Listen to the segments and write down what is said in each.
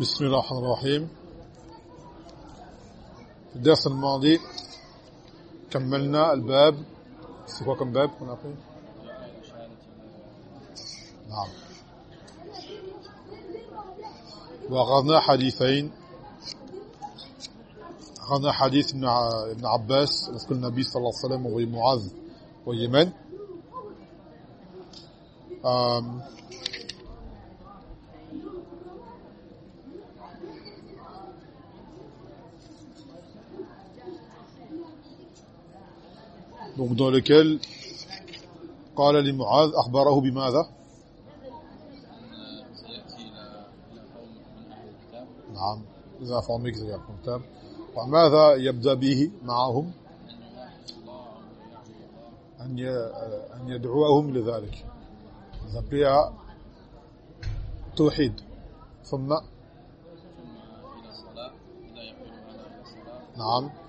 بسم الله الرحمن الرحيم. في الدرس الماضي كملنا الباب. bab qu'on a fait نعم. وأخذنا حديثين. أخذنا حديث ابن ابن عباس رسول النبي صلى الله عليه وسلم ومعاذ ويمن donc dans lequel قال لمعاذ أخبره بماذا؟ نعم إذا qu'ils allaient الكتاب وماذا يبدأ به معهم؟ أن أن يدعوهم لذلك. Appeler توحيد. ثم؟ نعم.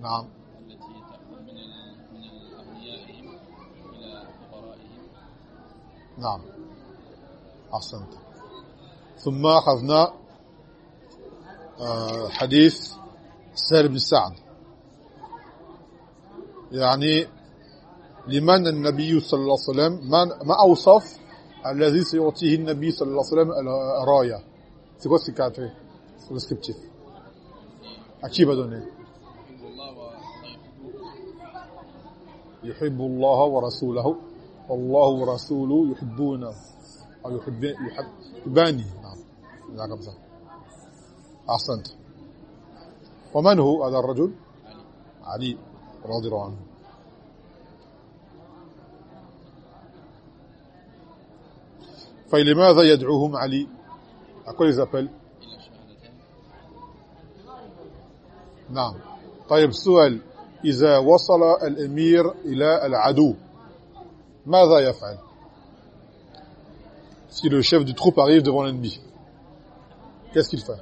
نعم. التي تأخذ من من أغنيائهم إلى فقرائهم. نعم. أحسنت. ثم أخذنا آه، حديث سهل بن سعد. يعني لمن النبي صلى الله عليه وسلم ما أوصف الذي سيعطيه النبي صلى الله عليه وسلم الراية؟ C'est quoi ce à qui va donner يحب الله ورسوله. والله ورسوله يحبونه أو يحب يحباني. نعم. لا كم أحسنت. ومن هو هذا الرجل؟ علي رضي الله عنه. فلماذا يدعوهم علي؟ À quoi ils appellent نعم. طيب سؤال. إذا وصل الأمير إلى العدو ماذا يفعل si le chef du troupe arrive devant l'ennemi qu'est-ce qu'il fait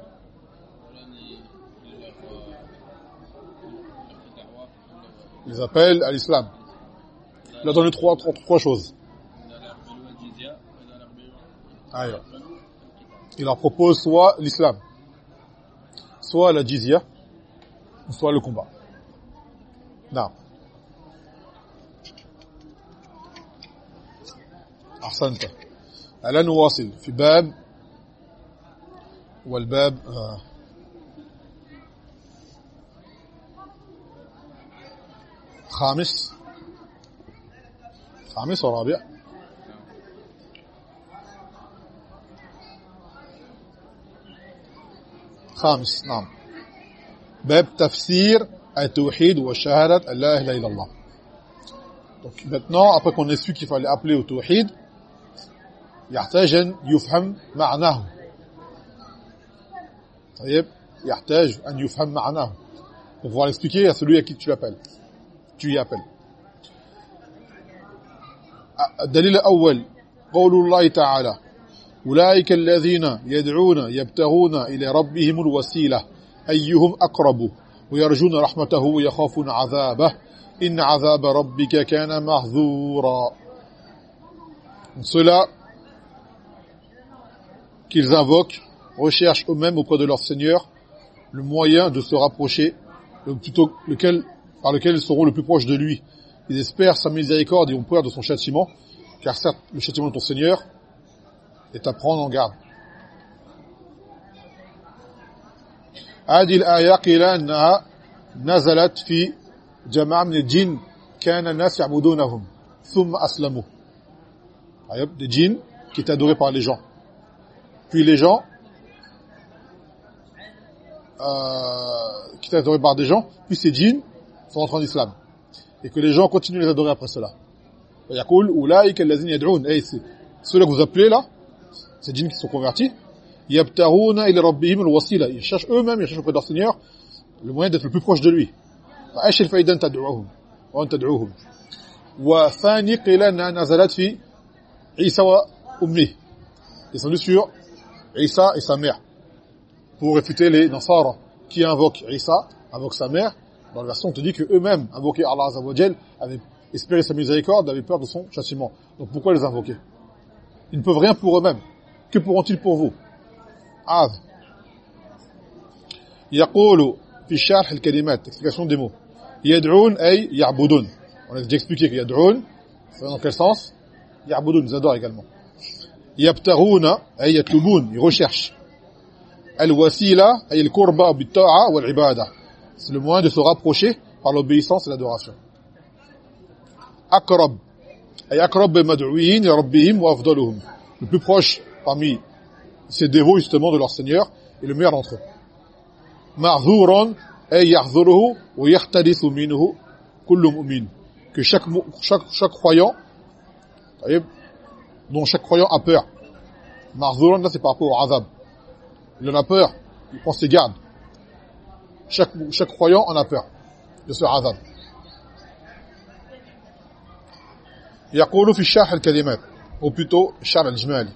ils appellent à l'islam il a donné trois, trois, trois choses il leur propose soit l'islam soit la jizya soit le combat نعم. أحسنت. الآن نواصل في باب والباب آه. خامس. خامس ورابع. خامس نعم. باب تفسير التوحيد وشهادة لا إله إلا الله. Donc maintenant après qu'on ait su qu'il fallait appeler au tawhid يحتاج أن يفهم معناه طيب يحتاج أن يفهم معناه pour pouvoir l'expliquer à celui à qui tu appelles. Tu y appelles. الدليل الأول قول الله تعالى أولئك الذين يدعون يبتغون إلى ربهم الوسيلة أيهم أقرب ويرجون رحمته ويخافون عذابه إن عذاب ربك كان محذورا Cela qu'ils invoquent recherchent eux-mêmes auprès de leur Seigneur le moyen de se rapprocher, le, plutôt lequel, par lequel ils seront le plus proches de lui. Ils espèrent sa miséricorde et ont peur de son châtiment, car certes, le châtiment de ton Seigneur est à prendre en garde. هذه الآية قيل أنها نزلت في جماعة من الجن كان الناس يعبدونهم ثم أسلموا des djinns qui étaient adorés par les gens puis les gens euh, qui étaient adorés par des gens puis ces djinns sont entrés en islam et que les gens continuent de les adorer après cela يقول أولئك الذين يدعون hey, ceux-là que vous appelez là ces djinns qui sont convertis يبتغون إلى ربهم الوسيلة ils cherchent eux-mêmes ils cherchent auprès de leur Seigneur le moyen d'être le plus proche de lui فايش الفائده ان تدعوهم وان تدعوهم وثاني قيل انها نزلت في عيسى وامه descendu sur Isa et sa mère pour réfuter les Nasara qui invoquent Isa invoquent sa mère dans la version on te dit que eux-mêmes invoquaient Allah Azza wa Jal avec espérer sa miséricorde, avaient peur de son châtiment. Donc pourquoi les invoquer Ils ne peuvent rien pour eux-mêmes. Que pourront-ils pour vous عاد. يقول في شرح الكلمات اكسبلاسيون دي مو يدعون أي يعبدون. On a déjà expliqué que يدعون dans quel sens يعبدون زادوا également. يبتغون أي يطلبون يغوشيرش الوسيلة أي القربه بالطاعة والعبادة. C'est le moyen de se rapprocher par l'obéissance et l'adoration. أقرب أي أقرب المدعوين لربهم وأفضلهم. Le plus proche parmi ces dévots justement de leur Seigneur et le meilleur d'entre eux. Ma'dhuran ay ya'dhuruhu wa yahtadithu minhu kullu mu'min. Que chaque chaque chaque croyant dont chaque croyant a peur. Ma'dhuran là c'est par rapport au azab. Il en a peur, il prend ses gardes. Chaque chaque croyant en a peur de ce azab. يقول في الشرح الكلمات ou plutôt الشرح الإجمالي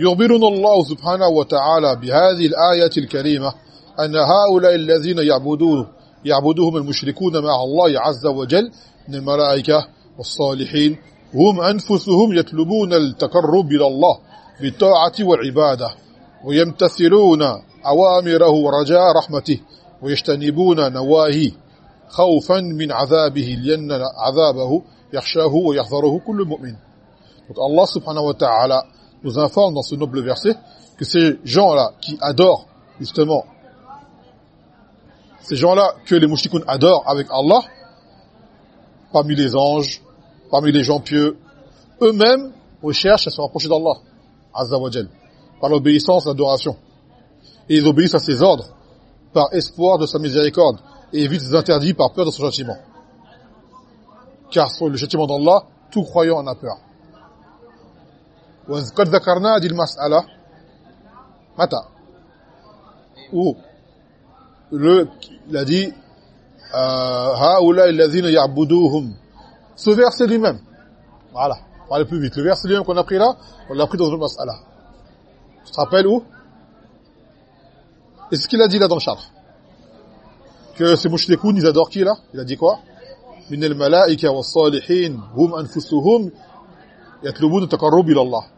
يخبرنا الله سبحانه وتعالى بهذه الآية الكريمة أن هؤلاء الذين يعبدون يعبدهم المشركون مع الله عز وجل من الملائكة والصالحين هم أنفسهم يطلبون التقرب إلى الله بالطاعة والعبادة ويمتثلون أوامره رجاء رحمته ويجتنبون نواهيه خوفا من عذابه لأن عذابه يخشاه ويحذره كل مؤمن. Subhanahu wa ta'ala nous informe dans ce noble verset que ces gens-là qui adorent justement ces gens-là que les mouchikoun adorent avec Allah parmi les anges parmi les gens pieux eux-mêmes recherchent à se rapprocher d'Allah azza wa par l'obéissance l'adoration. Et ils obéissent à ses ordres par espoir de sa miséricorde et évitent ses interdits par peur de son châtiment. Car sur le châtiment d'Allah tout croyant en a peur وقد ذكرنا هذه المسألة متى a dit هؤلاء الذين يعبدوهم ce verset lui-même voilà on va aller plus vite le verset lui-même qu'on a pris là on l'a pris dans une mas'ala tu te rappelles où et ce qu'il a dit là dans le char que ces mouchlikoun ils adorent qui là il a dit quoi من الملائكة والصالحين هم أنفسهم يطلبون التقرب إلى الله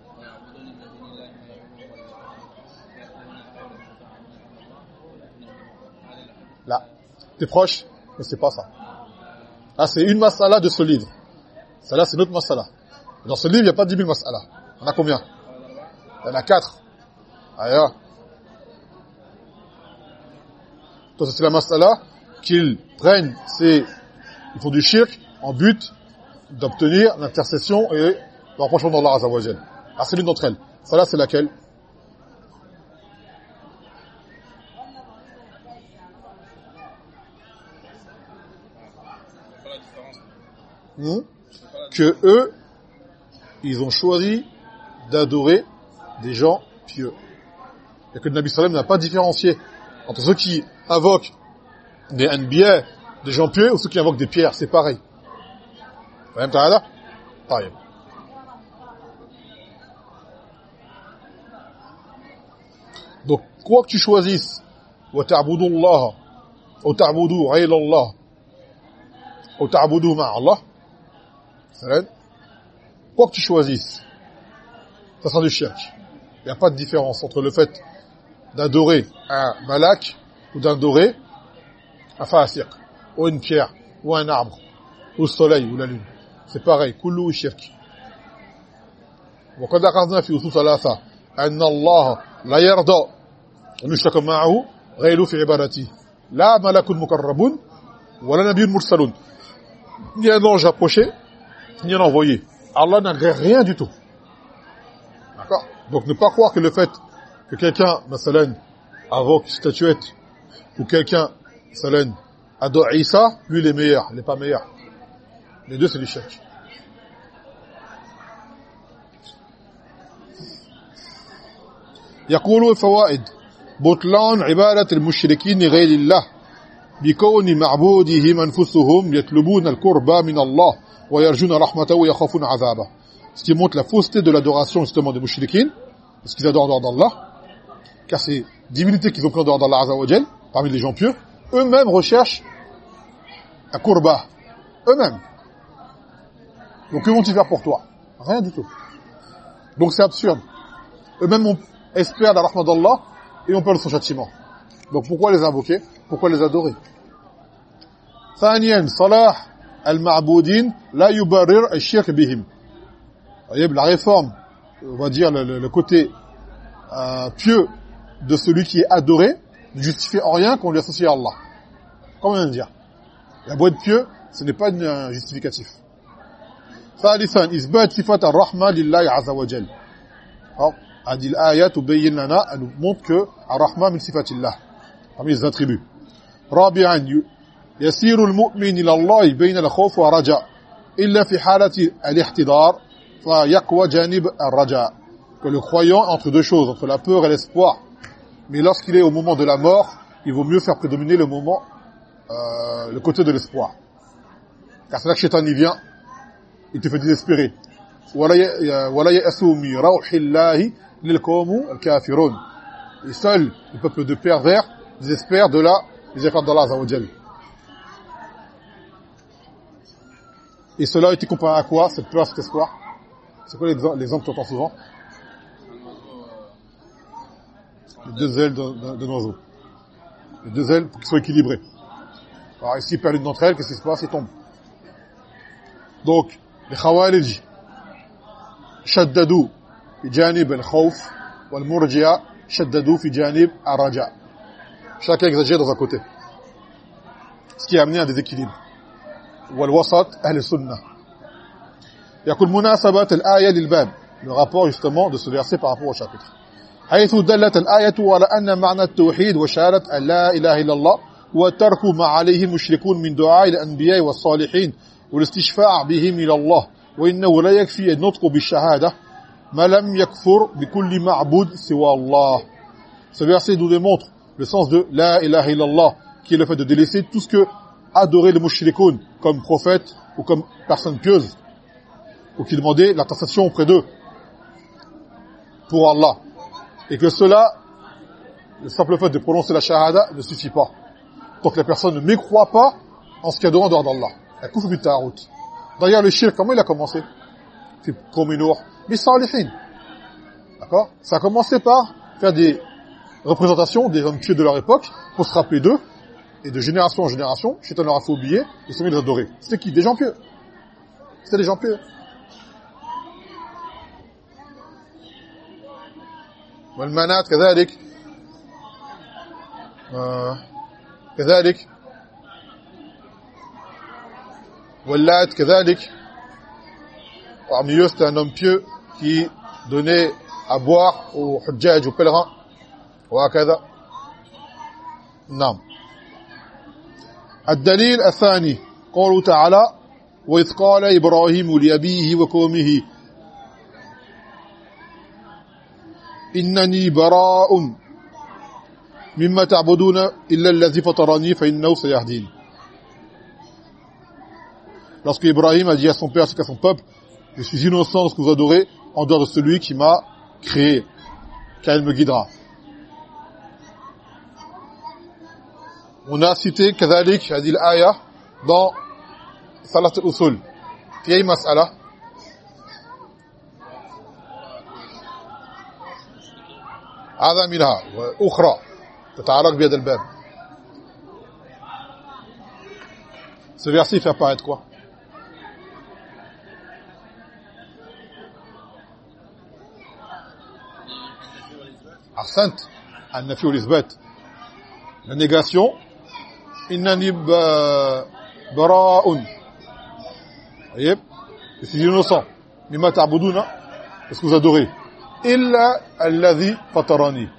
T'es proche Mais c'est pas ça. Là, c'est une masala de ce livre. Celle-là, c'est notre masala. Dans ce livre, il n'y a pas 10 000 masala. On a combien Il y en a 4. Ailleurs. Donc, c'est la masala qu'ils prennent, c'est, ils font du shirk en but d'obtenir l'intercession et le rapprochement d'Allah Azzawajal. Ah, c'est l'une d'entre elles. Celle-là, c'est laquelle Hmm? que eux, ils ont choisi d'adorer des gens pieux. Et que le Nabi Sallam n'a pas différencié entre ceux qui invoquent des NBA, des gens pieux, ou ceux qui invoquent des pierres, c'est pareil. Pareil. Donc, quoi que tu choisisses, ou ta'budu Allah, ou ta'budu Allah, ou ta'budu Allah, quoi que tu choisisses, ça sera du shirk. Il n'y a pas de différence entre le fait d'adorer un malak ou d'adorer un fasir, ou une pierre, ou un arbre, ou le soleil, ou la lune. C'est pareil, kullu shirk. وقد أخذنا في أصول ثلاثة أن الله لا يرضى أن يشرك معه غير في عبادته لا ملك مقرب ولا نبي مرسل ni un ange approché ni un envoyé. Allah n'agrée rien du tout. D'accord Donc ne pas croire que le fait que quelqu'un, masalan, invoque une statuette, ou quelqu'un, masalan, adore Isa, lui il est meilleur, il n'est pas meilleur. Les deux c'est du shirk. يقول الفوائد بطلان عبادة المشركين لغير الله بكون معبودهم أنفسهم يطلبون القربى من الله ce qui montre la fausseté de l'adoration justement des mouchriquins parce qu'ils adorent en dehors d'Allah car ces divinités qu'ils ont pris en dehors d'Allah parmi les gens pieux eux-mêmes recherchent un kurba eux-mêmes Donc que vont-ils faire pour toi Rien du tout. Donc c'est absurde. Eux-mêmes on espère la rahmat d'Allah et on peur de son châtiment. Donc pourquoi les invoquer Pourquoi les adorer ثانيا صلاح المعبودين لا يبرر الشرك بهم. La réforme, on va dire le, le, le côté euh, pieux de celui qui est adoré ne justifie en rien qu'on lui associe à Allah. Comment vient de dire La boîte pieux, ce n'est pas un justificatif. ثالثا إثبات صفة الرحمة لله عز وجل. a dit l'ayat ubayyin lana elle nous montre que ar-rahman min sifatillah parmi les attributs. Rabi'an yasiru al-mu'min Allah bayna al-khawf wa raja illa fi halati al-ihtidar fa yaqwa janib ar-raja. Que le croyant entre deux choses entre la peur et l'espoir. Mais lorsqu'il est au moment de la mort il vaut mieux faire prédominer le moment euh, le côté de l'espoir. Car c'est là que Shaitan y vient. Il te fait désespérer. Et seul le peuple de pervers désespère de la miséricorde d'Allah Azzawajal. Et cela a été comparé à quoi Cette peur, cet espoir C'est quoi l'exemple que tu entends souvent? Les deux ailes d'un oiseau. Les deux ailes pour qu'ils soient équilibrées. Alors ici, perd l'une d'entre elles, qu'est-ce qui se passe? Il tombe. Donc, les Khawarij شددوا في جانب الخوف والمرجئة شددوا في جانب الرجاء. Chacun exagère dans un côté. Ce qui a والوسط أهل السنة. يقول مناسبة الآية للباب. Le rapport justement de ce verset par rapport au chapitre. حيث دلت الآية على أن معنى التوحيد وشهادة أن لا إله إلا الله وترك ما عليه المشركون من دعاء الأنبياء والصالحين والاستشفاع بهم إلى الله. وإنه لا يكفي النطق بالشهادة ما لم يكفر بكل معبود سوى الله Ce verset nous démontre le sens de La ilaha illallah, qui est le fait de délaisser tout ce que adorer les mushrikoun comme prophète ou comme personne pieuse, ou qui demandait la taxation auprès d'eux pour Allah. Et que cela, le simple fait de prononcer la shahada ne suffit pas. Donc la personne ne mécroit pas en ce qu'il y a dehors d'Allah. Elle couvre du ta'arut. D'ailleurs, le shirk, comment il a commencé Mais salihin. D'accord Ça a commencé par faire des représentations des hommes pieux de leur époque pour se rappeler d'eux. Et de génération en génération, Shaitan leur a fait oublier, ils sont mis les adorer. C'était qui Des gens pieux. C'était des gens pieux. والمنات كذلك كذلك واللات كذلك. parmi eux c'était un homme pieux qui donnait à boire aux hujjaj aux pèlerins وهكذا. نعم. الدليل الثاني. قوله تعالى وإذ قال إبراهيم لأبيه وقومه إنني براء مما تعبدون إلا الذي فطرني فإنه سيهدين. Lorsque Ibrahim a dit à son père, à son peuple, je suis innocent de ce que vous adorez, en dehors de celui qui m'a créé, car il me guidera. On a cité كذلك هذه الآية dans Salat al-Usul. في أي مسألة؟ هذا منها وأخرى تتعلق بهذا الباب. Ce verset fait apparaître quoi Ahsant, an-nafi wal La négation, innani bara'un. Voyez Je suis innocent. Mimma ta'buduna, est-ce que vous adorez Illa alladhi fatarani.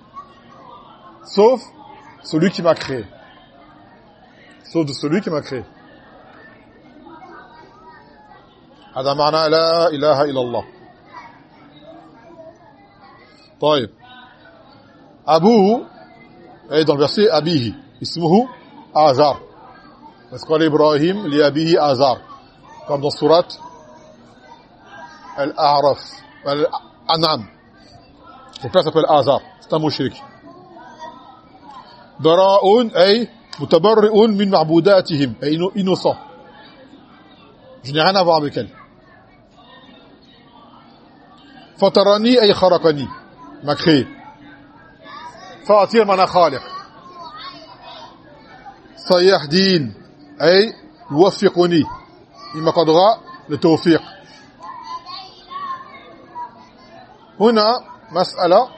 Sauf celui qui m'a créé. Sauf de celui qui m'a créé. هذا معنى لا إله إلا الله طيب أبوه أي dans le verset أبيه اسمه آزار parce qu'on Ibrahim لأبيه آزار comme dans surat Al-A'raf Al-An'am son père s'appelle Azar c'est un mushrik براء أي متبرئ من معبوداتهم أي innocent je n'ai rien à voir avec elle fatarani ay kharaqani m'a créé فاطير معنى خالق. صيح دين. أي يوفقني. لما قدر لتوفيق. هنا مسألة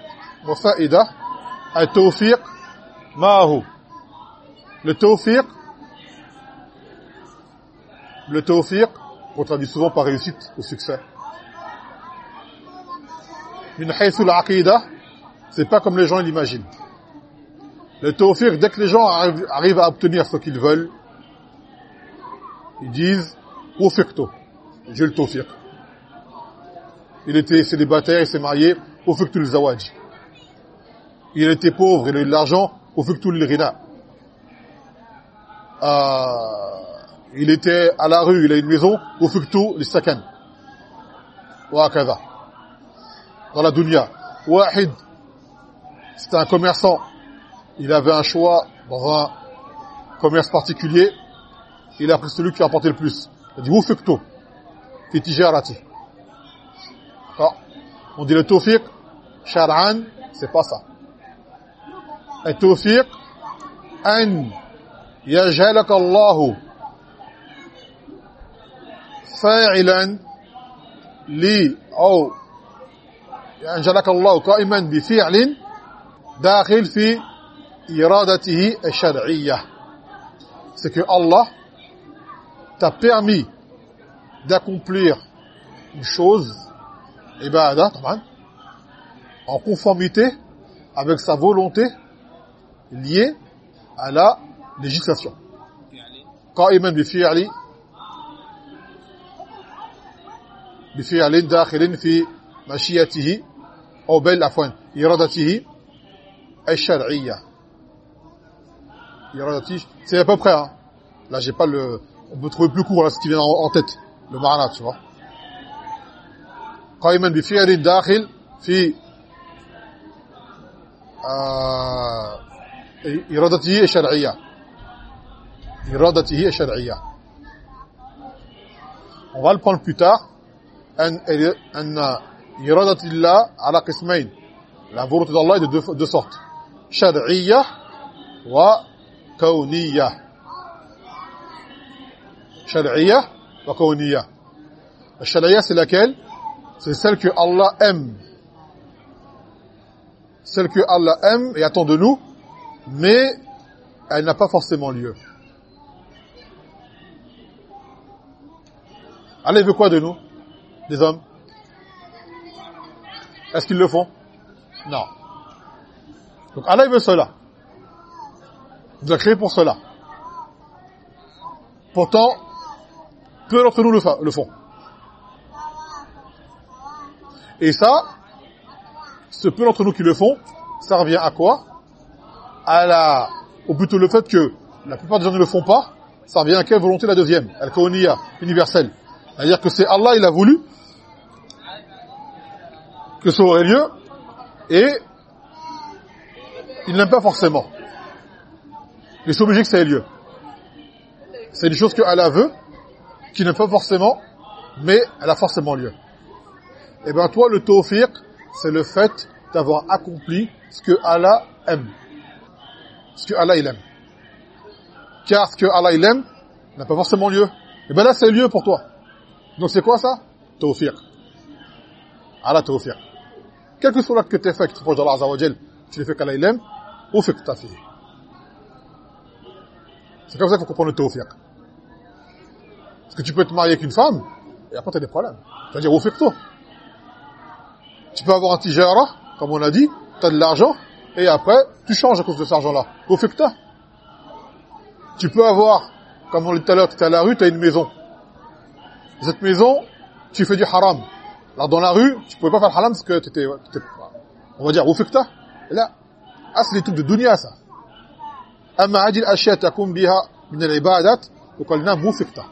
وفائده التوفيق ما هو؟ للتوفيق le tawfiq on traduit souvent par réussite ou succès min haythu al-aqida c'est pas comme les gens l'imaginent le tawfiq dès que les gens arrivent, à obtenir ce qu'ils veulent ils disent wufiqtu j'ai le tawfiq il était célibataire il s'est marié wufiqtu al-zawaj il était pauvre il a eu de l'argent wufiqtu al-ghina euh, il était à la rue, il a une maison, lis-sakan. Wa kaza. Dans la dunya. Wahid, c'était un commerçant. Il avait un choix dans un commerce particulier. Il a pris celui qui a apporté le plus. Il a dit wufiqtu fi tijarati. On dit le tawfiq, shar'an, c'est pas ça. Le tawfiq, an يجعلك الله فاعلا لي او يجعلك الله قائما بفعل داخل في إرادته الشرعية c'est que Allah t'a permis d'accomplir une chose ibadah en conformité avec sa volonté liée à la législation قائما بفعل بفعل داخل في مشيئته او بل عفوا ارادته الشرعيه ارادته c'est à peu près hein. là j'ai pas le on peut trouver plus court là ce qui vient en, en tête le marana tu vois قائما بفعل داخل في آه ارادته الشرعيه iradatihi shar'iyya on va le prendre plus tard an an iradatillah ala qismayn la volonté d'Allah est de deux, deux sortes shar'iyya wa kawniyya la shar'iyya c'est laquelle c'est celle que Allah aime. Celle que Allah aime et attend de nous mais elle n'a pas forcément lieu. Allah veut quoi de nous? Des hommes? Est-ce qu'ils le font? Non. Donc Allah veut cela. Il nous a créé pour cela. Pourtant, peu d'entre nous le, font. Et ça, ce peu d'entre nous qui le font, ça revient à quoi? À la, ou plutôt le fait que la plupart des gens ne le font pas, ça revient à quelle volonté la deuxième? Al-Kawniya, universelle. C'est-à-dire que c'est Allah, il a voulu que ça aurait lieu et il n'aime pas forcément. Il est obligé que ça ait lieu. C'est une chose que Allah veut, qui n'aime pas forcément, mais elle a forcément lieu. Et eh bien toi, le tawfiq, c'est le fait d'avoir accompli ce que Allah aime. Ce que Allah il aime. Car ce que Allah il aime n'a pas forcément lieu. Et eh bien là, c'est lieu pour toi. Donc c'est quoi ça? Tawfiq. Ala tawfiq. Quel que soit l'acte que tu fait, que tu proches d'Allah tu le fais qu'Allah il aime, ou fait. C'est comme ça qu'il faut comprendre le tawfiq. Parce que tu peux te marier avec une femme, et après tu as des problèmes. Tu vas dire, ou fait que toi. Tu peux avoir un tijara, comme on a dit, tu as de l'argent, et après, tu changes à cause de cet argent-là. Que Tu peux avoir, comme on l'a dit tout à l'heure, tu es à la rue, tu as une maison cette maison, tu fais du haram. Là, dans la rue, tu pouvais pas faire haram parce que tu étais, on va dire, wufikta. Là, ah, c'est les trucs de dunya, ça. Amma adil ashya takum biha min al-ibadat, وقلنا موفقتا.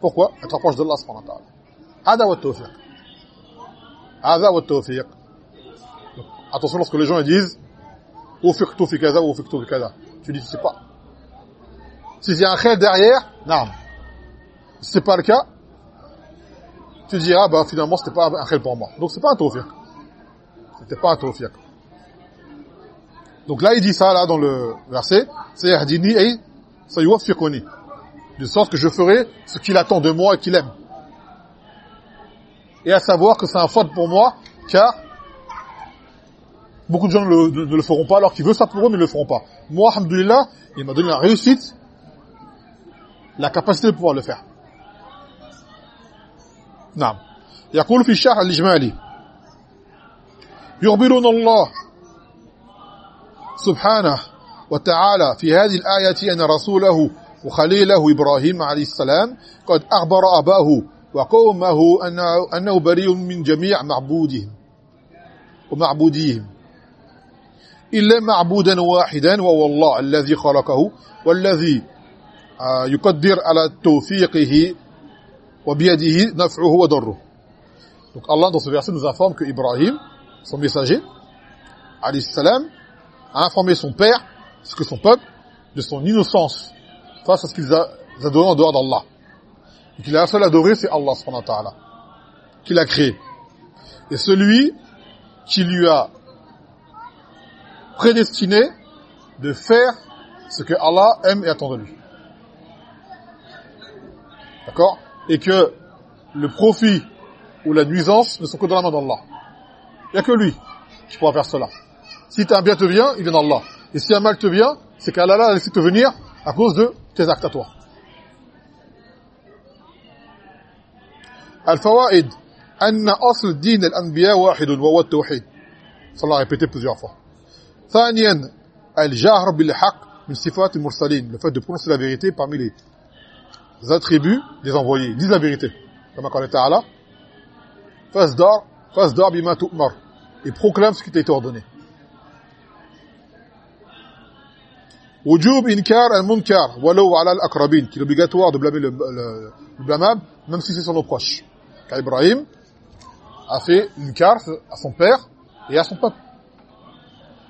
Pourquoi Elle te rapproche d'Allah subhanahu wa ta'ala. هذا هو التوفيق. هذا هو التوفيق. Attention lorsque les gens disent وفقت في كذا وفقت في كذا. Tu dis tu sais pas. Si il y a un khair derrière, non. Si c'est pas le cas, tu diras, ah, bah, finalement, c'était pas un khel pour moi. Donc, c'est pas un tawfiq. C'était pas un tawfiq. Donc là, il dit ça, là, dans le verset, c'est yahdini et sayuwaffiquni. De sorte que je ferai ce qu'il attend de moi et qu'il aime. Et à savoir que c'est un faute pour moi, car beaucoup de gens ne le, feront pas, alors qu'ils veulent ça pour eux, mais ne le feront pas. Moi, alhamdoulilah, il m'a donné la réussite, la capacité de pouvoir le faire. نعم يقول في الشرح الإجمالي يخبرنا الله سبحانه وتعالى في هذه الآية أن رسوله وخليله إبراهيم عليه السلام قد أخبر أباه وقومه أنه, أنه بريء من جميع معبودهم ومعبوديهم. إلا معبودا واحدا وهو الله الذي خلقه والذي آه، يقدر على توفيقه وبيده نفعه وضره. Donc Allah dans ce verset nous informe que Ibrahim, son messager, alayhi salam, a informé son père, ce que son peuple, de son innocence face à ce qu'ils adoraient en dehors d'Allah. Et qu'il a un seul adoré, c'est Allah subhanahu wa ta'ala, qu'il a créé. Et celui qui lui a prédestiné de faire ce que Allah aime et attend de lui. D'accord? Et que le profit ou la nuisance ne sont que dans la main d'Allah. Il n'y a que lui qui pourra faire cela. Si un bien te vient, il vient d'Allah. Et si un mal te vient, c'est qu'Allah a laissé te venir à cause de tes actes à toi. الفوائد أن أصل دين الأنبياء واحد وهو التوحيد صلى الله répété plusieurs fois ثانيا الجهر بالحق من صفات المرسلين le fait de prononcer la vérité parmi les attributs des envoyés dis la vérité comme قال تعالى فاصدر فاصدر بما تؤمر et proclame ce qui t'a été ordonné Wujub inkar al-munkar walau ala al-aqrabin, qui est obligatoire de blâmer le, blâmable même si c'est son reproche. Car Ibrahim a fait une carte à son père et à son peuple.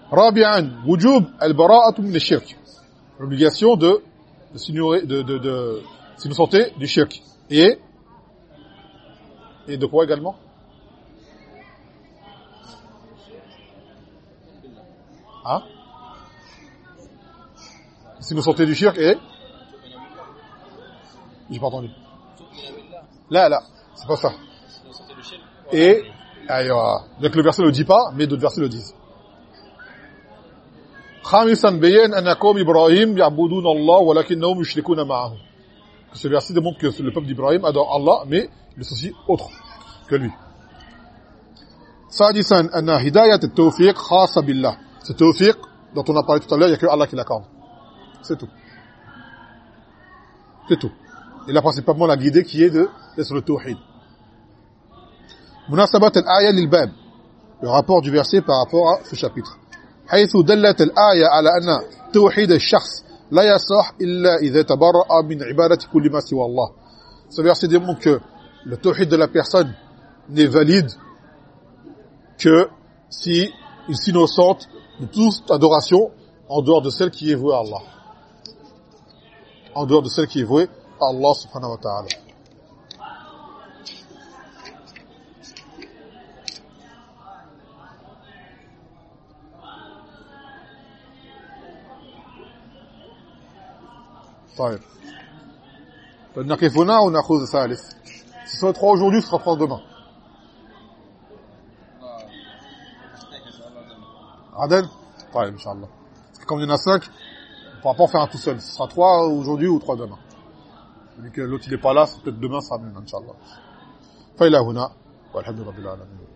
Rabi'an, wujub al-bara'atu min ash-shirk. L'obligation de de s'ignorer de de de s'innocenter du shirk. Et et de quoi également? Hein? S'innocenter du shirk et J'ai pas entendu. Là, là. C'est pas ça. Et, aïwa. Donc le verset ne le dit pas, mais d'autres versets le disent. خامسا بيان ان قوم ابراهيم يعبدون الله ولكنهم يشركون معه ce verset démontre que le peuple d'Ibrahim adore Allah mais il est aussi autre que lui سادسا ان هدايه التوفيق خاصه بالله ce tawfiq dont on a parlé tout à l'heure il y a que Allah qui l'accorde c'est tout c'est tout il a principalement la guidée qui est de sur le tawhid مناسبة الآية للباب le rapport du verset par rapport à ce chapitre حيث دلت الآية على أن توحيد الشخص لا يصح إلا إذا تبرأ من عبادة كل ما سوى الله ce verset démontre que le tawhid de la personne n'est valide que si il s'innocente de toute adoration en dehors de celle qui est vouée à Allah en dehors de celle qui est vouée à Allah subhanahu wa ta'ala طيب نقف هنا وناخذ الثالث si sont trois aujourd'hui ce sera trois demain Adel طيب ان شاء الله parce que comme il y en a cinq on pourra pas en faire un tout seul. Ce sera trois aujourd'hui ou trois demain. Vu que l'autre il est pas là, peut-être demain ça sera mieux, Inch'Allah. Faïla huna, rabbil.